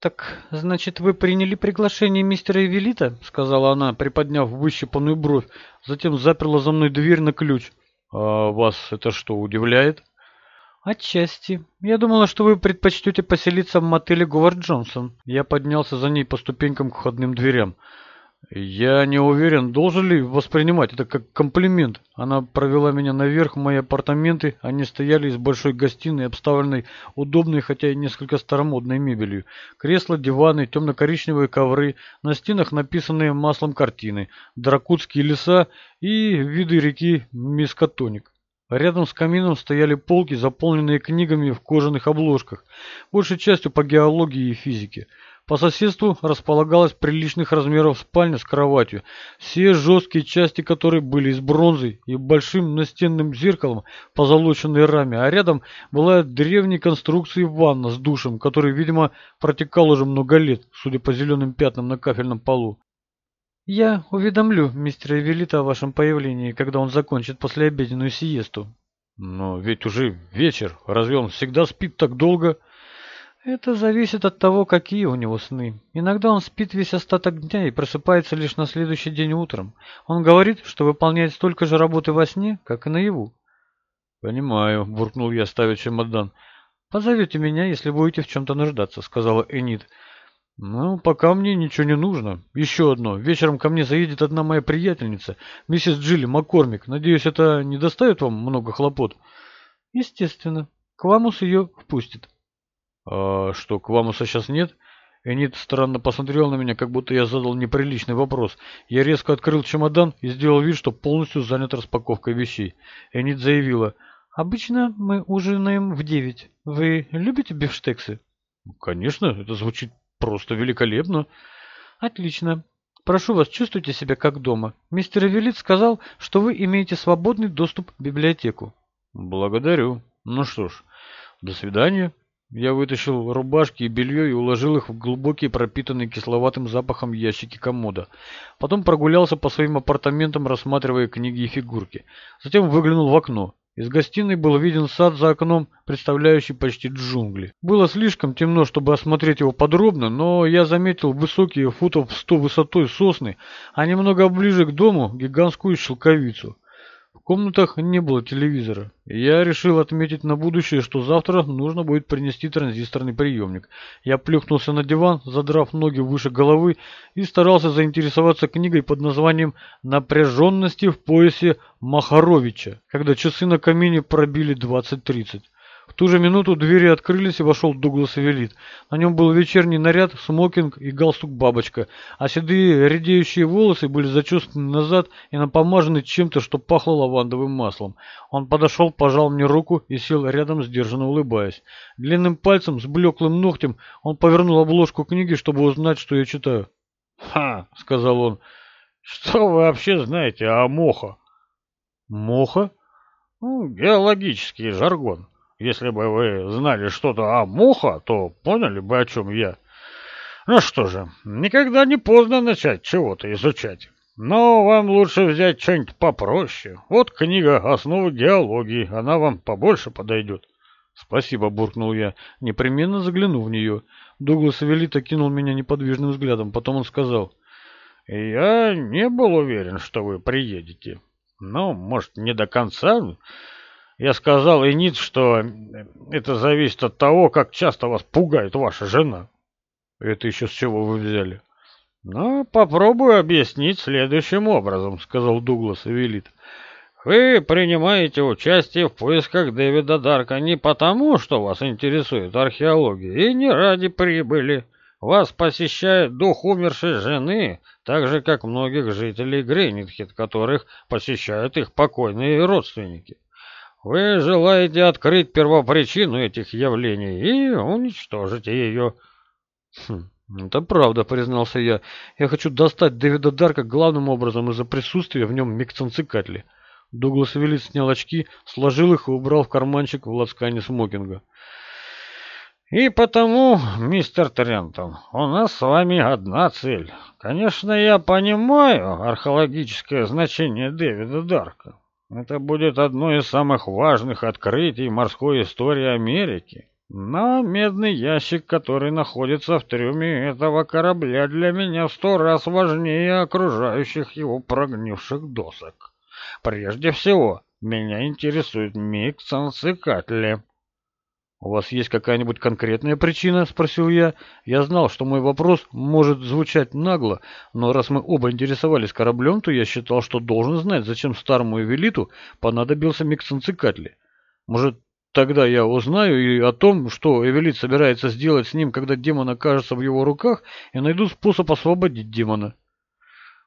«Так, значит, вы приняли приглашение мистера Эвелита?» — сказала она, приподняв выщипанную бровь, затем заперла за мной дверь на ключ. «А вас это что, удивляет?» «Отчасти. Я думала, что вы предпочтете поселиться в мотеле Говард Джонсон». Я поднялся за ней по ступенькам к входным дверям. Я не уверен, должен ли воспринимать это как комплимент. Она провела меня наверх в мои апартаменты. Они стояли из большой гостиной, обставленной удобной, хотя и несколько старомодной мебелью. Кресла, диваны, темно-коричневые ковры, на стенах написанные маслом картины, дракутские леса и виды реки Мискатоник. Рядом с камином стояли полки, заполненные книгами в кожаных обложках, большей частью по геологии и физике. По соседству располагалась приличных размеров спальня с кроватью, все жесткие части которой были из бронзы и большим настенным зеркалом позолоченной раме, а рядом была древней конструкции ванна с душем, который, видимо, протекал уже много лет, судя по зеленым пятнам на кафельном полу. «Я уведомлю мистера Эвелита о вашем появлении, когда он закончит послеобеденную сиесту». «Но ведь уже вечер. Разве он всегда спит так долго?» Это зависит от того, какие у него сны. Иногда он спит весь остаток дня и просыпается лишь на следующий день утром. Он говорит, что выполняет столько же работы во сне, как и наяву. «Понимаю», — буркнул я, ставя чемодан. «Позовете меня, если будете в чем-то нуждаться», — сказала Энит. «Ну, пока мне ничего не нужно. Еще одно. Вечером ко мне заедет одна моя приятельница, миссис Джилли Маккормик. Надеюсь, это не доставит вам много хлопот?» «Естественно. Квамус ее впустит». «А что, Квамуса сейчас нет?» Энит странно посмотрел на меня, как будто я задал неприличный вопрос. Я резко открыл чемодан и сделал вид, что полностью занят распаковкой вещей. Энит заявила, «Обычно мы ужинаем в девять. Вы любите бифштексы?» «Конечно, это звучит просто великолепно». «Отлично. Прошу вас, чувствуйте себя как дома. Мистер Эвелит сказал, что вы имеете свободный доступ в библиотеку». «Благодарю. Ну что ж, до свидания». Я вытащил рубашки и белье и уложил их в глубокие пропитанные кисловатым запахом ящики комода. Потом прогулялся по своим апартаментам, рассматривая книги и фигурки. Затем выглянул в окно. Из гостиной был виден сад за окном, представляющий почти джунгли. Было слишком темно, чтобы осмотреть его подробно, но я заметил высокие футов сто высотой сосны, а немного ближе к дому гигантскую шелковицу комнатах не было телевизора. Я решил отметить на будущее, что завтра нужно будет принести транзисторный приемник. Я плюхнулся на диван, задрав ноги выше головы и старался заинтересоваться книгой под названием «Напряженности в поясе Махаровича», когда часы на камине пробили 20.30. В ту же минуту двери открылись и вошел Дуглас Эвелит. На нем был вечерний наряд, смокинг и галстук-бабочка, а седые редеющие волосы были зачесаны назад и напомажены чем-то, что пахло лавандовым маслом. Он подошел, пожал мне руку и сел рядом, сдержанно улыбаясь. Длинным пальцем с блеклым ногтем он повернул обложку книги, чтобы узнать, что я читаю. «Ха!» — сказал он. «Что вы вообще знаете о Моха?» «Моха?» «Ну, геологический жаргон». Если бы вы знали что-то о муха, то поняли бы, о чем я. Ну что же, никогда не поздно начать чего-то изучать. Но вам лучше взять что-нибудь попроще. Вот книга «Основы геологии», она вам побольше подойдет. «Спасибо», — буркнул я, непременно загляну в нее. Дуглас Велита кинул меня неподвижным взглядом, потом он сказал, «Я не был уверен, что вы приедете. Ну, может, не до конца, я сказал Энит, что это зависит от того, как часто вас пугает ваша жена. Это еще с чего вы взяли? Ну, попробую объяснить следующим образом, сказал Дуглас Эвелит. Вы принимаете участие в поисках Дэвида Дарка не потому, что вас интересует археология, и не ради прибыли. Вас посещает дух умершей жены, так же, как многих жителей Грейнитхед, которых посещают их покойные родственники. Вы желаете открыть первопричину этих явлений и уничтожить ее. Хм, это правда, признался я. Я хочу достать Дэвида Дарка главным образом из-за присутствия в нем микцинцикатли. Дуглас Виллис снял очки, сложил их и убрал в карманчик в лацкане смокинга. И потому, мистер Трентон, у нас с вами одна цель. Конечно, я понимаю археологическое значение Дэвида Дарка. Это будет одно из самых важных открытий морской истории Америки. Но медный ящик, который находится в трюме этого корабля, для меня в сто раз важнее окружающих его прогнивших досок. Прежде всего, меня интересует миг Цицикатли. «У вас есть какая-нибудь конкретная причина?» — спросил я. Я знал, что мой вопрос может звучать нагло, но раз мы оба интересовались кораблем, то я считал, что должен знать, зачем старому Эвелиту понадобился Миксенцикатли. Может, Тогда я узнаю и о том, что Эвелит собирается сделать с ним, когда демон окажется в его руках, и найду способ освободить демона.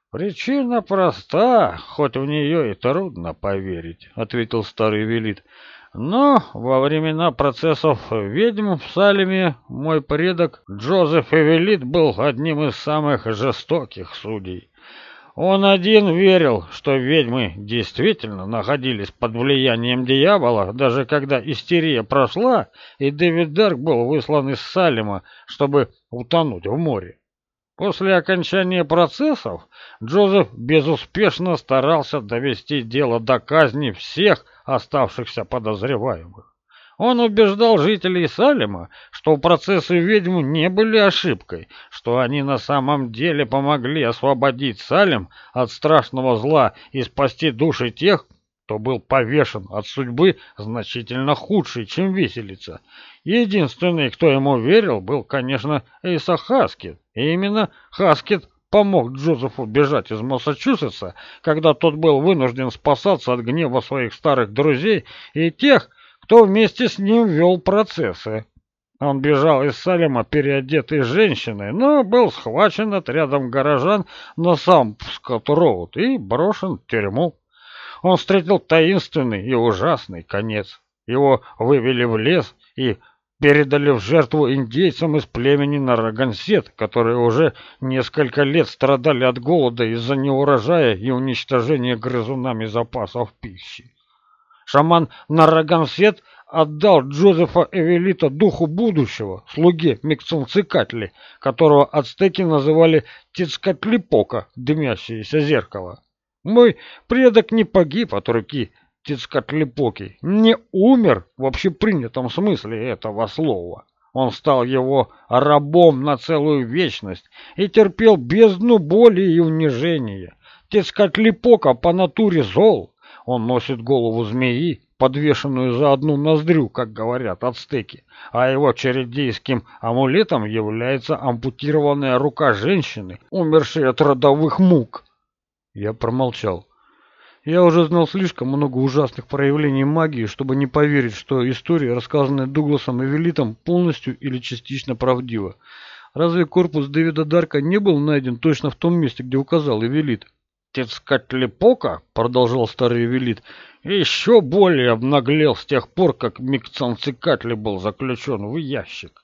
«Причина проста, хоть в нее и трудно поверить», — ответил старый Эвелит. «Но во времена процессов ведьм в Салеме мой предок Джозеф Эвелит был одним из самых жестоких судей. Он один верил, что ведьмы действительно находились под влиянием дьявола, даже когда истерия прошла, и Дэвид Дарк был выслан из Салема, чтобы утонуть в море. После окончания процессов Джозеф безуспешно старался довести дело до казни всех оставшихся подозреваемых. Он убеждал жителей Салема, что процессы ведьм не были ошибкой, что они на самом деле помогли освободить Салем от страшного зла и спасти души тех, кто был повешен от судьбы значительно худшей, чем виселица. Единственный, кто ему верил, был, конечно, Эйса Хаскет. И именно Хаскет помог Джозефу бежать из Массачусетса, когда тот был вынужден спасаться от гнева своих старых друзей и тех, кто вместе с ним вел процессы. Он бежал из Салема переодетой женщиной, но был схвачен отрядом горожан на сам Скотт-Роуд и брошен в тюрьму. Он встретил таинственный и ужасный конец. Его вывели в лес и передали в жертву индейцам из племени Нарагансет, которые уже несколько лет страдали от голода из-за неурожая и уничтожения грызунами запасов пищи. Шаман Нарагансет отдал Джозефа Эвелита духу будущего, слуге Микцунцикатли, которого ацтеки называли Тицкатлипока, дымящееся зеркало. Мой предок не погиб от руки Тицкатлипоки, не умер в общепринятом смысле этого слова. Он стал его рабом на целую вечность и терпел бездну боли и унижения. Тицкатлипока по натуре зол, он носит голову змеи, подвешенную за одну ноздрю, как говорят ацтеки, а его чередейским амулетом является ампутированная рука женщины, умершей от родовых мук. Я промолчал. Я уже знал слишком много ужасных проявлений магии, чтобы не поверить, что история, рассказанная Дугласом и Велитом, полностью или частично правдива. Разве корпус Дэвида Дарка не был найден точно в том месте, где указал Эвелит? Тецкатлипока, продолжал старый велит, еще более обнаглел с тех пор, как Микцанцикатли был заключен в ящик.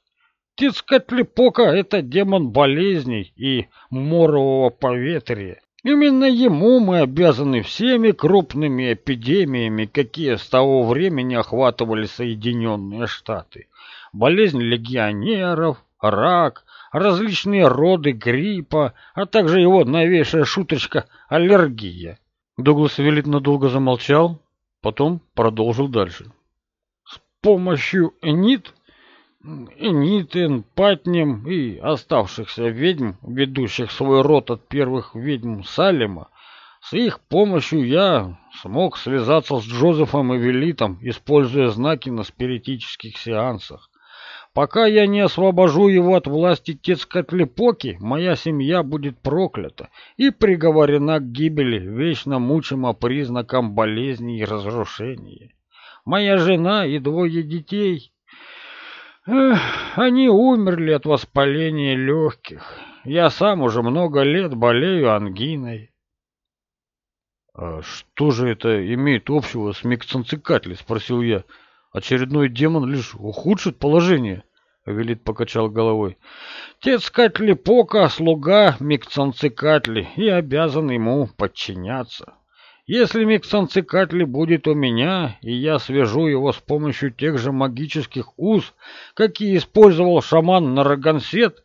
Тецкатлипока — это демон болезней и морового поветрия. Именно ему мы обязаны всеми крупными эпидемиями, какие с того времени охватывали Соединенные Штаты. Болезнь легионеров, рак, различные роды гриппа, а также его новейшая шуточка – аллергия. Дуглас Велит надолго замолчал, потом продолжил дальше. С помощью Энит, Энитен, Патнем и оставшихся ведьм, ведущих свой род от первых ведьм Салема, с их помощью я смог связаться с Джозефом и Велитом, используя знаки на спиритических сеансах. Пока я не освобожу его от власти Тецкатлепоки, моя семья будет проклята и приговорена к гибели, вечно мучима признаком болезни и разрушения. Моя жена и двое детей... Эх, они умерли от воспаления легких. Я сам уже много лет болею ангиной. «А что же это имеет общего с Микцинцикатли?» — спросил я. Очередной демон лишь ухудшит положение. Велит покачал головой. Тецкатли Пока, слуга Микцанцикатли, и обязан ему подчиняться. Если Микцанцикатли будет у меня, и я свяжу его с помощью тех же магических уз, какие использовал шаман Нарагансет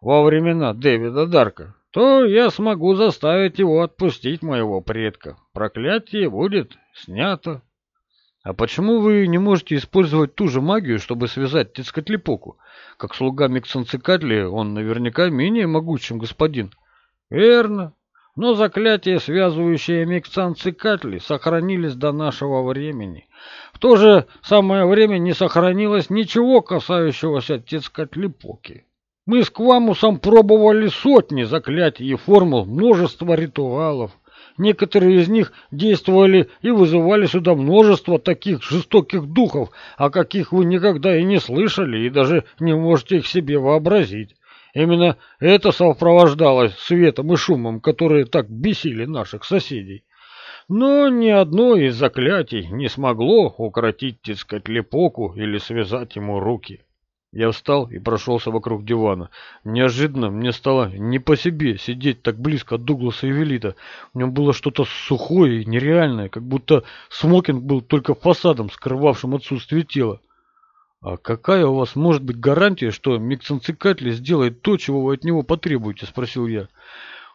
во времена Дэвида Дарка, то я смогу заставить его отпустить моего предка. Проклятие будет снято. А почему вы не можете использовать ту же магию, чтобы связать Тецкатлипоку? Как слуга Миксанцикатли, он наверняка менее могуч, чем господин. Верно. Но заклятия, связывающие Миксанцикатли, сохранились до нашего времени. В то же самое время не сохранилось ничего, касающегося Тецкатлипоки. Мы с Квамусом пробовали сотни заклятий и формул, множество ритуалов. Некоторые из них действовали и вызывали сюда множество таких жестоких духов, о каких вы никогда и не слышали, и даже не можете их себе вообразить. Именно это сопровождалось светом и шумом, которые так бесили наших соседей. Но ни одно из заклятий не смогло укротить Тискотлепоку или связать ему руки. Я встал и прошелся вокруг дивана. Неожиданно мне стало не по себе сидеть так близко от Дугласа и Велита. В нем было что-то сухое и нереальное, как будто смокинг был только фасадом, скрывавшим отсутствие тела. «А какая у вас может быть гарантия, что Миксенцикатли сделает то, чего вы от него потребуете?» – спросил я.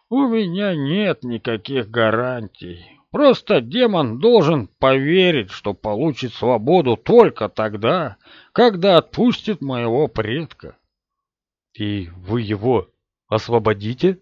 «У меня нет никаких гарантий. Просто демон должен поверить, что получит свободу только тогда, когда отпустит моего предка. И вы его освободите?